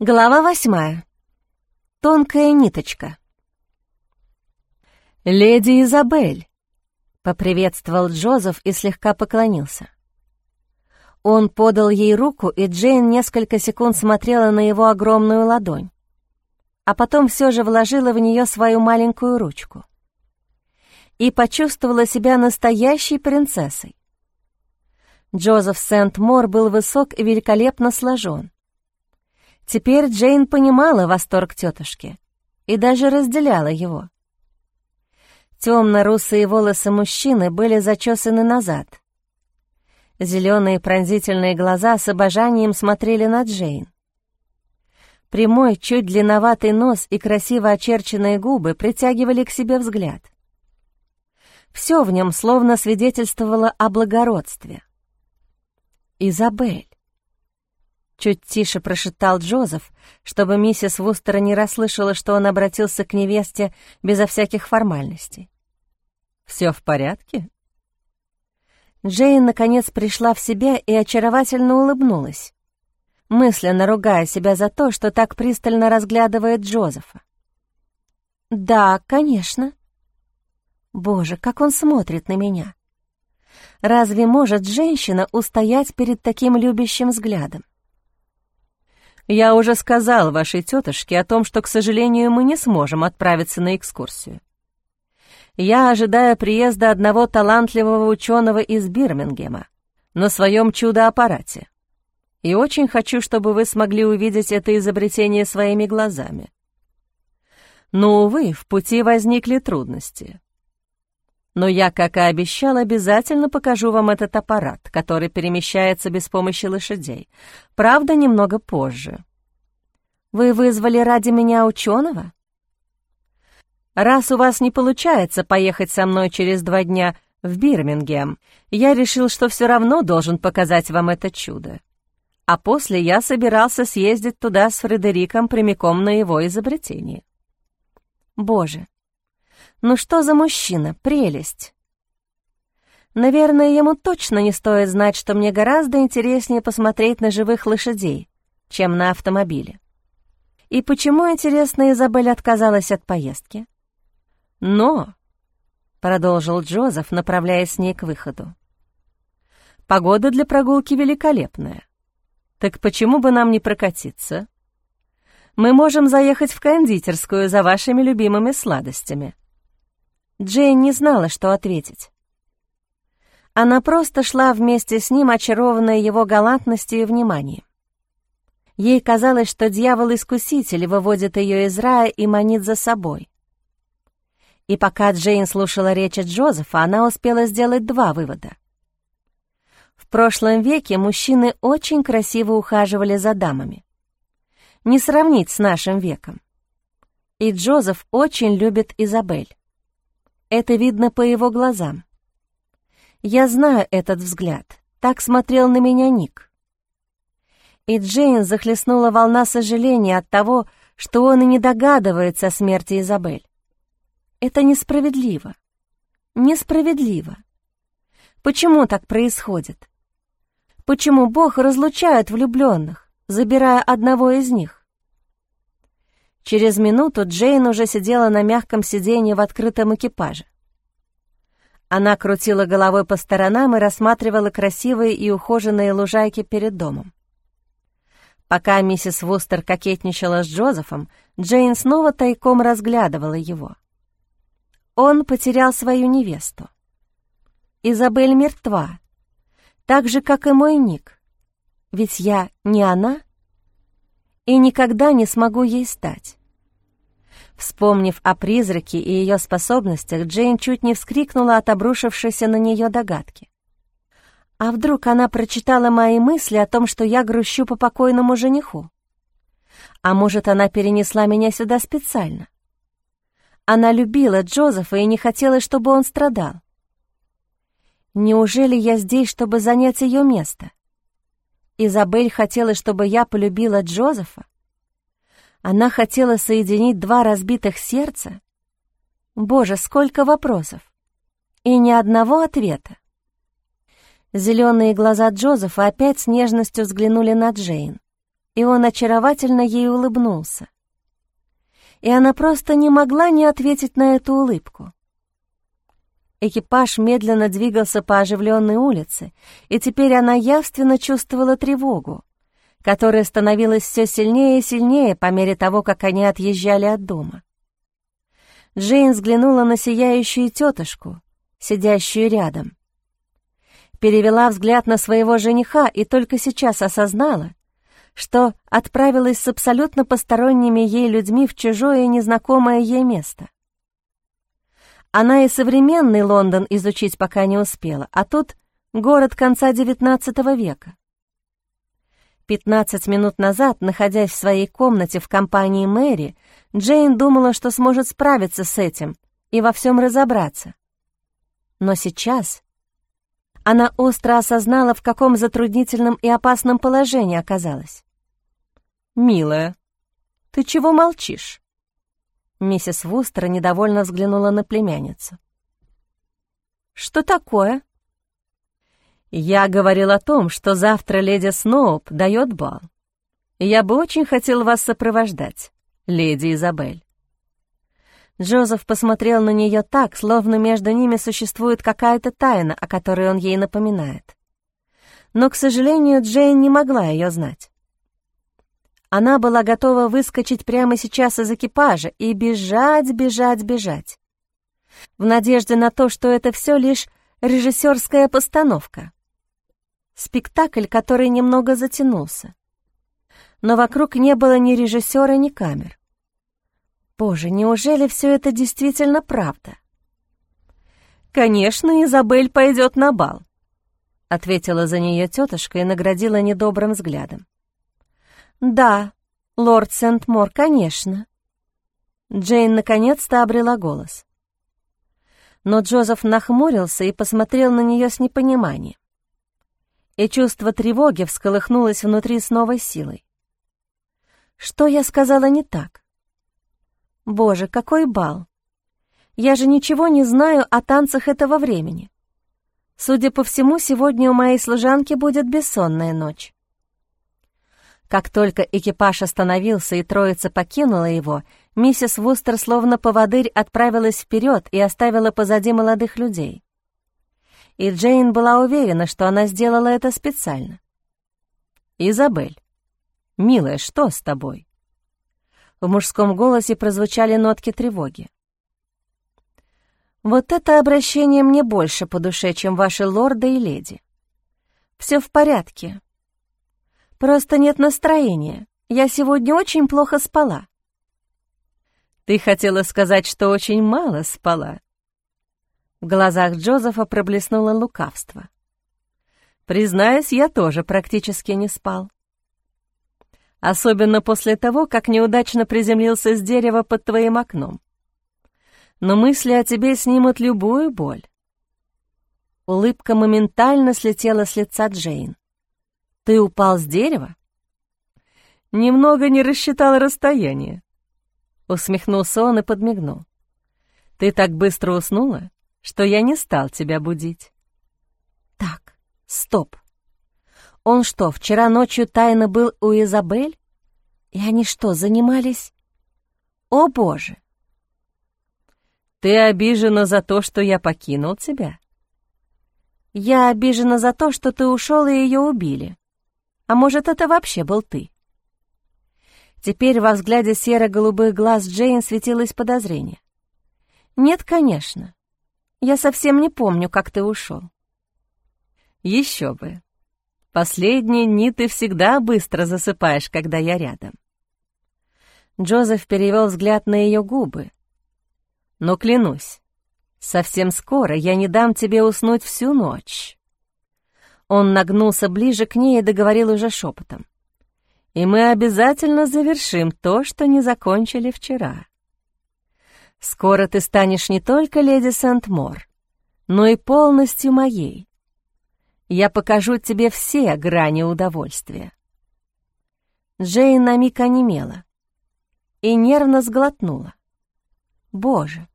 Глава восьмая. Тонкая ниточка. «Леди Изабель», — поприветствовал Джозеф и слегка поклонился. Он подал ей руку, и Джейн несколько секунд смотрела на его огромную ладонь, а потом все же вложила в нее свою маленькую ручку и почувствовала себя настоящей принцессой. Джозеф Сент-Мор был высок и великолепно сложен. Теперь Джейн понимала восторг тетушки и даже разделяла его. Темно-русые волосы мужчины были зачесаны назад. Зеленые пронзительные глаза с обожанием смотрели на Джейн. Прямой, чуть длинноватый нос и красиво очерченные губы притягивали к себе взгляд. Все в нем словно свидетельствовало о благородстве. «Изабель», Чуть тише прошептал Джозеф, чтобы миссис Вустера не расслышала, что он обратился к невесте безо всяких формальностей. «Все в порядке?» Джейн, наконец, пришла в себя и очаровательно улыбнулась, мысленно ругая себя за то, что так пристально разглядывает Джозефа. «Да, конечно». Боже, как он смотрит на меня. Разве может женщина устоять перед таким любящим взглядом? Я уже сказал вашей тетушке о том, что, к сожалению, мы не сможем отправиться на экскурсию. Я ожидаю приезда одного талантливого ученого из Бирмингема на своем чудо-аппарате. И очень хочу, чтобы вы смогли увидеть это изобретение своими глазами. Но, увы, в пути возникли трудности. Но я, как и обещал, обязательно покажу вам этот аппарат, который перемещается без помощи лошадей. Правда, немного позже. Вы вызвали ради меня ученого? Раз у вас не получается поехать со мной через два дня в Бирмингем, я решил, что все равно должен показать вам это чудо. А после я собирался съездить туда с Фредериком прямиком на его изобретение. Боже, ну что за мужчина, прелесть! Наверное, ему точно не стоит знать, что мне гораздо интереснее посмотреть на живых лошадей, чем на автомобиле. И почему, интересно, Изабель отказалась от поездки? Но, — продолжил Джозеф, направляясь с ней к выходу, — погода для прогулки великолепная. Так почему бы нам не прокатиться? Мы можем заехать в кондитерскую за вашими любимыми сладостями. Джейн не знала, что ответить. Она просто шла вместе с ним, очарованная его галантностью и вниманием. Ей казалось, что дьявол-искуситель выводит ее из рая и манит за собой. И пока Джейн слушала речь Джозефа, она успела сделать два вывода. В прошлом веке мужчины очень красиво ухаживали за дамами. Не сравнить с нашим веком. И Джозеф очень любит Изабель. Это видно по его глазам. Я знаю этот взгляд. Так смотрел на меня Ник. И Джейн захлестнула волна сожаления от того, что он и не догадывается о смерти Изабель. Это несправедливо. Несправедливо. Почему так происходит? Почему Бог разлучает влюбленных, забирая одного из них? Через минуту Джейн уже сидела на мягком сиденье в открытом экипаже. Она крутила головой по сторонам и рассматривала красивые и ухоженные лужайки перед домом. Пока миссис Вустер кокетничала с Джозефом, Джейн снова тайком разглядывала его. Он потерял свою невесту. Изабель мертва, так же, как и мой Ник. Ведь я не она и никогда не смогу ей стать. Вспомнив о призраке и ее способностях, Джейн чуть не вскрикнула от обрушившейся на нее догадки. А вдруг она прочитала мои мысли о том, что я грущу по покойному жениху? А может, она перенесла меня сюда специально? Она любила Джозефа и не хотела, чтобы он страдал. Неужели я здесь, чтобы занять ее место? Изабель хотела, чтобы я полюбила Джозефа? Она хотела соединить два разбитых сердца? Боже, сколько вопросов! И ни одного ответа. Зеленые глаза Джозефа опять с нежностью взглянули на Джейн, и он очаровательно ей улыбнулся. И она просто не могла не ответить на эту улыбку. Экипаж медленно двигался по оживленной улице, и теперь она явственно чувствовала тревогу, которая становилась все сильнее и сильнее по мере того, как они отъезжали от дома. Джейн взглянула на сияющую тетушку, сидящую рядом. Перевела взгляд на своего жениха и только сейчас осознала, что отправилась с абсолютно посторонними ей людьми в чужое и незнакомое ей место. Она и современный Лондон изучить пока не успела, а тут город конца XIX века. Пятнадцать минут назад, находясь в своей комнате в компании Мэри, Джейн думала, что сможет справиться с этим и во всем разобраться. Но сейчас она остро осознала, в каком затруднительном и опасном положении оказалась. «Милая, ты чего молчишь?» Миссис Вустер недовольно взглянула на племянницу. «Что такое?» «Я говорил о том, что завтра леди Сноуп дает бал. Я бы очень хотел вас сопровождать, леди Изабель». Джозеф посмотрел на нее так, словно между ними существует какая-то тайна, о которой он ей напоминает. Но, к сожалению, Джейн не могла ее знать. Она была готова выскочить прямо сейчас из экипажа и бежать, бежать, бежать. В надежде на то, что это все лишь режиссерская постановка. Спектакль, который немного затянулся. Но вокруг не было ни режиссера, ни камер. Боже, неужели все это действительно правда? «Конечно, Изабель пойдет на бал», — ответила за нее тетушка и наградила недобрым взглядом. «Да, лорд Сент-Мор, конечно». Джейн наконец-то обрела голос. Но Джозеф нахмурился и посмотрел на нее с непониманием. И чувство тревоги всколыхнулось внутри с новой силой. Что я сказала не так? Боже, какой бал! Я же ничего не знаю о танцах этого времени. Судя по всему, сегодня у моей служанки будет бессонная ночь. Как только экипаж остановился и троица покинула его, миссис Вустер словно поводырь отправилась вперед и оставила позади молодых людей. И Джейн была уверена, что она сделала это специально. «Изабель, милая, что с тобой?» В мужском голосе прозвучали нотки тревоги. «Вот это обращение мне больше по душе, чем ваши лорды и леди. Все в порядке, Просто нет настроения. Я сегодня очень плохо спала». «Ты хотела сказать, что очень мало спала?» В глазах Джозефа проблеснуло лукавство. «Признаюсь, я тоже практически не спал. Особенно после того, как неудачно приземлился с дерева под твоим окном. Но мысли о тебе снимут любую боль». Улыбка моментально слетела с лица Джейн. Ты упал с дерева? Немного не рассчитал расстояние. Усмехнулся он и подмигнул. Ты так быстро уснула, что я не стал тебя будить. Так, стоп. Он что, вчера ночью тайно был у Изабель? И они что, занимались? О, Боже! Ты обижена за то, что я покинул тебя? Я обижена за то, что ты ушел и ее убили. А может, это вообще был ты? Теперь во взгляде серо-голубых глаз Джейн светилось подозрение. «Нет, конечно. Я совсем не помню, как ты ушел». «Еще бы. Последние дни ты всегда быстро засыпаешь, когда я рядом». Джозеф перевел взгляд на ее губы. «Но клянусь, совсем скоро я не дам тебе уснуть всю ночь». Он нагнулся ближе к ней и договорил уже шепотом. «И мы обязательно завершим то, что не закончили вчера. Скоро ты станешь не только леди Сент-Мор, но и полностью моей. Я покажу тебе все грани удовольствия». Джейн на миг онемела и нервно сглотнула. «Боже,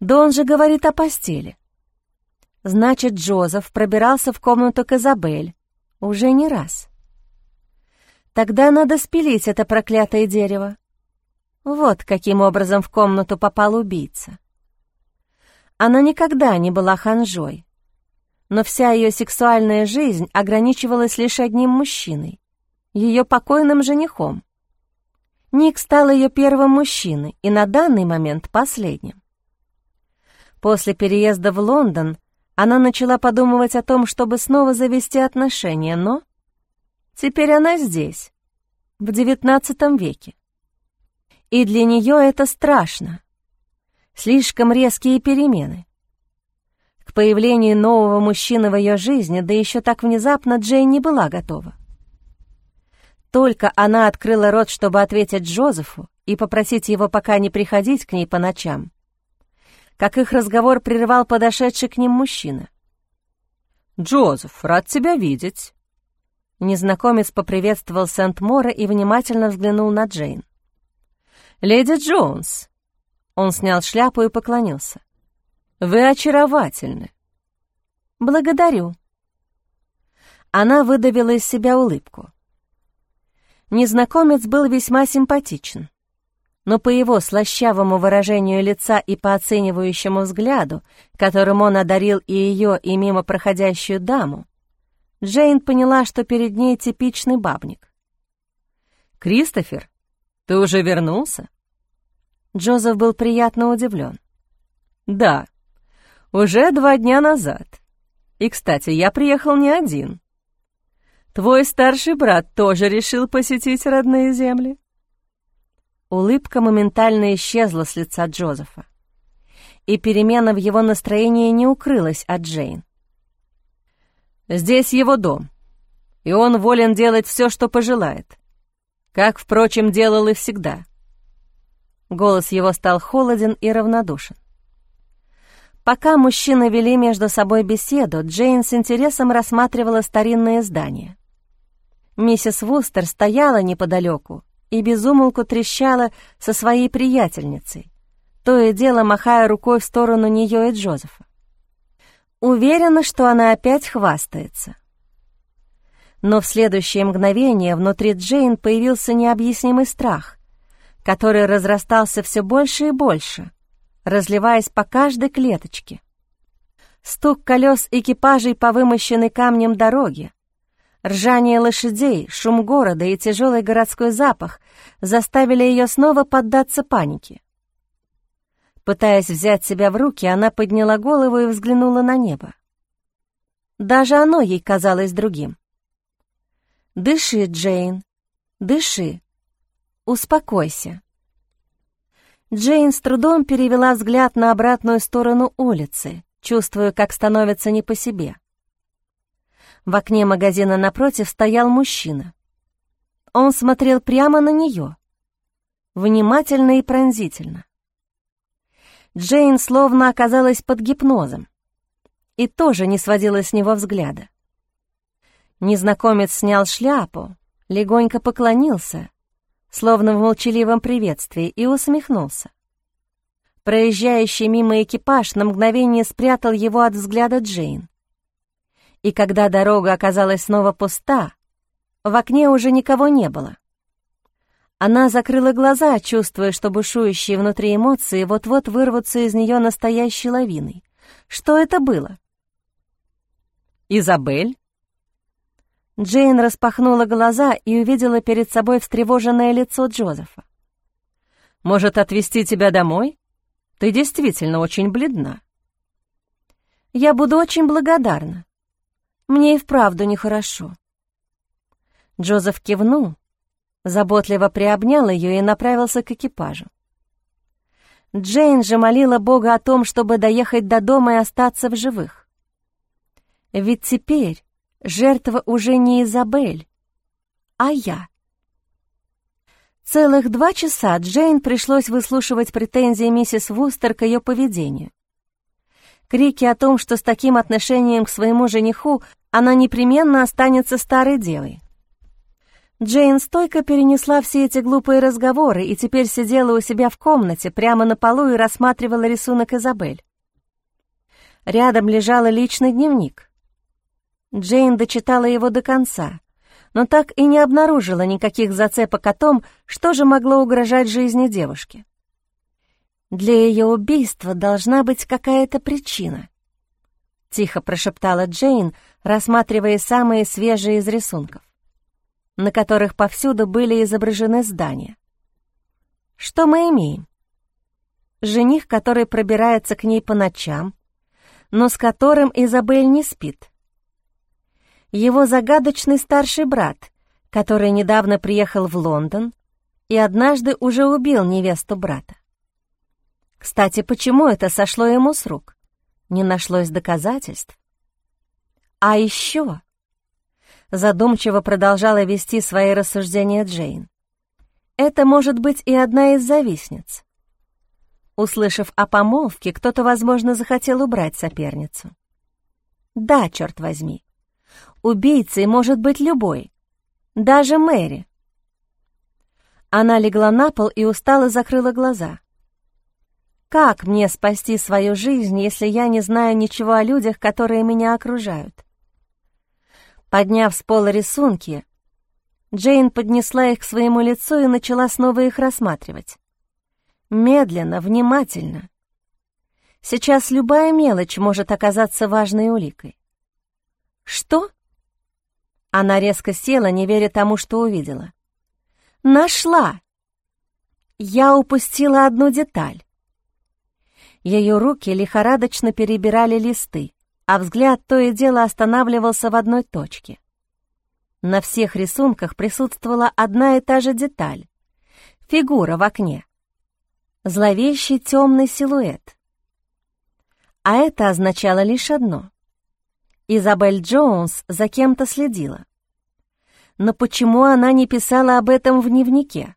да он же говорит о постели. Значит, Джозеф пробирался в комнату к Изабель уже не раз. Тогда надо спилить это проклятое дерево. Вот каким образом в комнату попал убийца. Она никогда не была ханжой, но вся ее сексуальная жизнь ограничивалась лишь одним мужчиной — ее покойным женихом. Ник стал ее первым мужчиной и на данный момент последним. После переезда в Лондон она начала подумывать о том, чтобы снова завести отношения, но теперь она здесь, в XIX веке. И для нее это страшно. Слишком резкие перемены. К появлению нового мужчины в ее жизни, да еще так внезапно, Джейн не была готова. Только она открыла рот, чтобы ответить Джозефу и попросить его пока не приходить к ней по ночам, как их разговор прервал подошедший к ним мужчина. «Джозеф, рад тебя видеть!» Незнакомец поприветствовал Сент-Мора и внимательно взглянул на Джейн. «Леди Джонс!» Он снял шляпу и поклонился. «Вы очаровательны!» «Благодарю!» Она выдавила из себя улыбку. Незнакомец был весьма симпатичен, но по его слащавому выражению лица и по оценивающему взгляду, которым он одарил и ее, и мимо проходящую даму, Джейн поняла, что перед ней типичный бабник. «Кристофер, ты уже вернулся?» Джозеф был приятно удивлен. «Да, уже два дня назад. И, кстати, я приехал не один. Твой старший брат тоже решил посетить родные земли?» Улыбка моментально исчезла с лица Джозефа, и перемена в его настроении не укрылась от Джейн. «Здесь его дом, и он волен делать все, что пожелает, как, впрочем, делал и всегда». Голос его стал холоден и равнодушен. Пока мужчины вели между собой беседу, Джейн с интересом рассматривала старинные здания. Миссис Вустер стояла неподалеку и безумолку трещала со своей приятельницей, то и дело махая рукой в сторону нее и Джозефа. Уверена, что она опять хвастается. Но в следующее мгновение внутри Джейн появился необъяснимый страх, который разрастался все больше и больше, разливаясь по каждой клеточке. Стук колес экипажей по вымощенной камнем дороге, Ржание лошадей, шум города и тяжелый городской запах заставили ее снова поддаться панике. Пытаясь взять себя в руки, она подняла голову и взглянула на небо. Даже оно ей казалось другим. «Дыши, Джейн, дыши. Успокойся». Джейн с трудом перевела взгляд на обратную сторону улицы, чувствуя, как становится не по себе. В окне магазина напротив стоял мужчина. Он смотрел прямо на нее, внимательно и пронзительно. Джейн словно оказалась под гипнозом и тоже не сводила с него взгляда. Незнакомец снял шляпу, легонько поклонился, словно в молчаливом приветствии, и усмехнулся. Проезжающий мимо экипаж на мгновение спрятал его от взгляда Джейн и когда дорога оказалась снова пуста, в окне уже никого не было. Она закрыла глаза, чувствуя, что бушующие внутри эмоции вот-вот вырвутся из нее настоящей лавиной. Что это было? «Изабель?» Джейн распахнула глаза и увидела перед собой встревоженное лицо Джозефа. «Может, отвезти тебя домой? Ты действительно очень бледна». «Я буду очень благодарна», мне и вправду нехорошо». Джозеф кивнул, заботливо приобнял ее и направился к экипажу. Джейн же молила Бога о том, чтобы доехать до дома и остаться в живых. Ведь теперь жертва уже не Изабель, а я. Целых два часа Джейн пришлось выслушивать претензии миссис Вустер к ее поведению. Крики о том, что с таким отношением к своему жениху она непременно останется старой девой. Джейн стойко перенесла все эти глупые разговоры и теперь сидела у себя в комнате прямо на полу и рассматривала рисунок Изабель. Рядом лежал личный дневник. Джейн дочитала его до конца, но так и не обнаружила никаких зацепок о том, что же могло угрожать жизни девушки. Для ее убийства должна быть какая-то причина. Тихо прошептала Джейн, рассматривая самые свежие из рисунков, на которых повсюду были изображены здания. Что мы имеем? Жених, который пробирается к ней по ночам, но с которым Изабель не спит. Его загадочный старший брат, который недавно приехал в Лондон и однажды уже убил невесту брата. Кстати, почему это сошло ему с рук? Не нашлось доказательств. А еще... Задумчиво продолжала вести свои рассуждения Джейн. Это может быть и одна из завистниц. Услышав о помолвке, кто-то, возможно, захотел убрать соперницу. Да, черт возьми. Убийцей может быть любой, даже Мэри. Она легла на пол и устало закрыла глаза. Как мне спасти свою жизнь, если я не знаю ничего о людях, которые меня окружают? Подняв с пола рисунки, Джейн поднесла их к своему лицу и начала снова их рассматривать. Медленно, внимательно. Сейчас любая мелочь может оказаться важной уликой. «Что?» Она резко села, не веря тому, что увидела. «Нашла!» Я упустила одну деталь. Ее руки лихорадочно перебирали листы, а взгляд то и дело останавливался в одной точке. На всех рисунках присутствовала одна и та же деталь — фигура в окне. Зловещий темный силуэт. А это означало лишь одно. Изабель Джонс за кем-то следила. Но почему она не писала об этом в дневнике?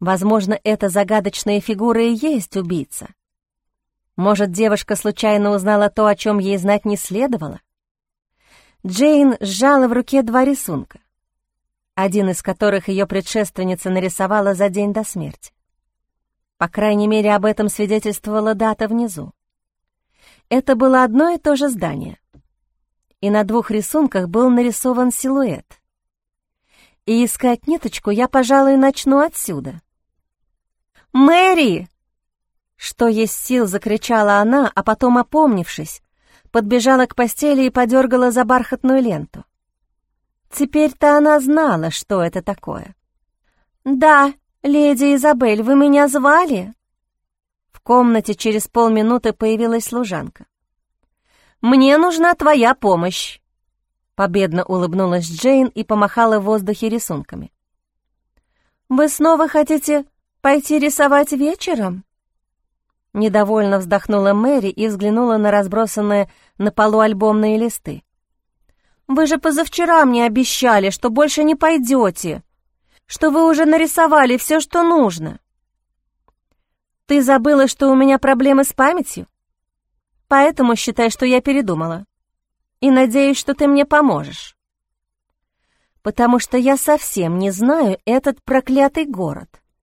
Возможно, эта загадочная фигура и есть убийца. Может, девушка случайно узнала то, о чем ей знать не следовало? Джейн сжала в руке два рисунка, один из которых ее предшественница нарисовала за день до смерти. По крайней мере, об этом свидетельствовала дата внизу. Это было одно и то же здание. И на двух рисунках был нарисован силуэт. И искать ниточку я, пожалуй, начну отсюда. «Мэри!» Что есть сил, закричала она, а потом, опомнившись, подбежала к постели и подергала за бархатную ленту. Теперь-то она знала, что это такое. «Да, леди Изабель, вы меня звали?» В комнате через полминуты появилась служанка. «Мне нужна твоя помощь!» Победно улыбнулась Джейн и помахала в воздухе рисунками. «Вы снова хотите пойти рисовать вечером?» Недовольно вздохнула Мэри и взглянула на разбросанные на полу альбомные листы. «Вы же позавчера мне обещали, что больше не пойдете, что вы уже нарисовали все, что нужно». «Ты забыла, что у меня проблемы с памятью? Поэтому считай, что я передумала. И надеюсь, что ты мне поможешь. Потому что я совсем не знаю этот проклятый город».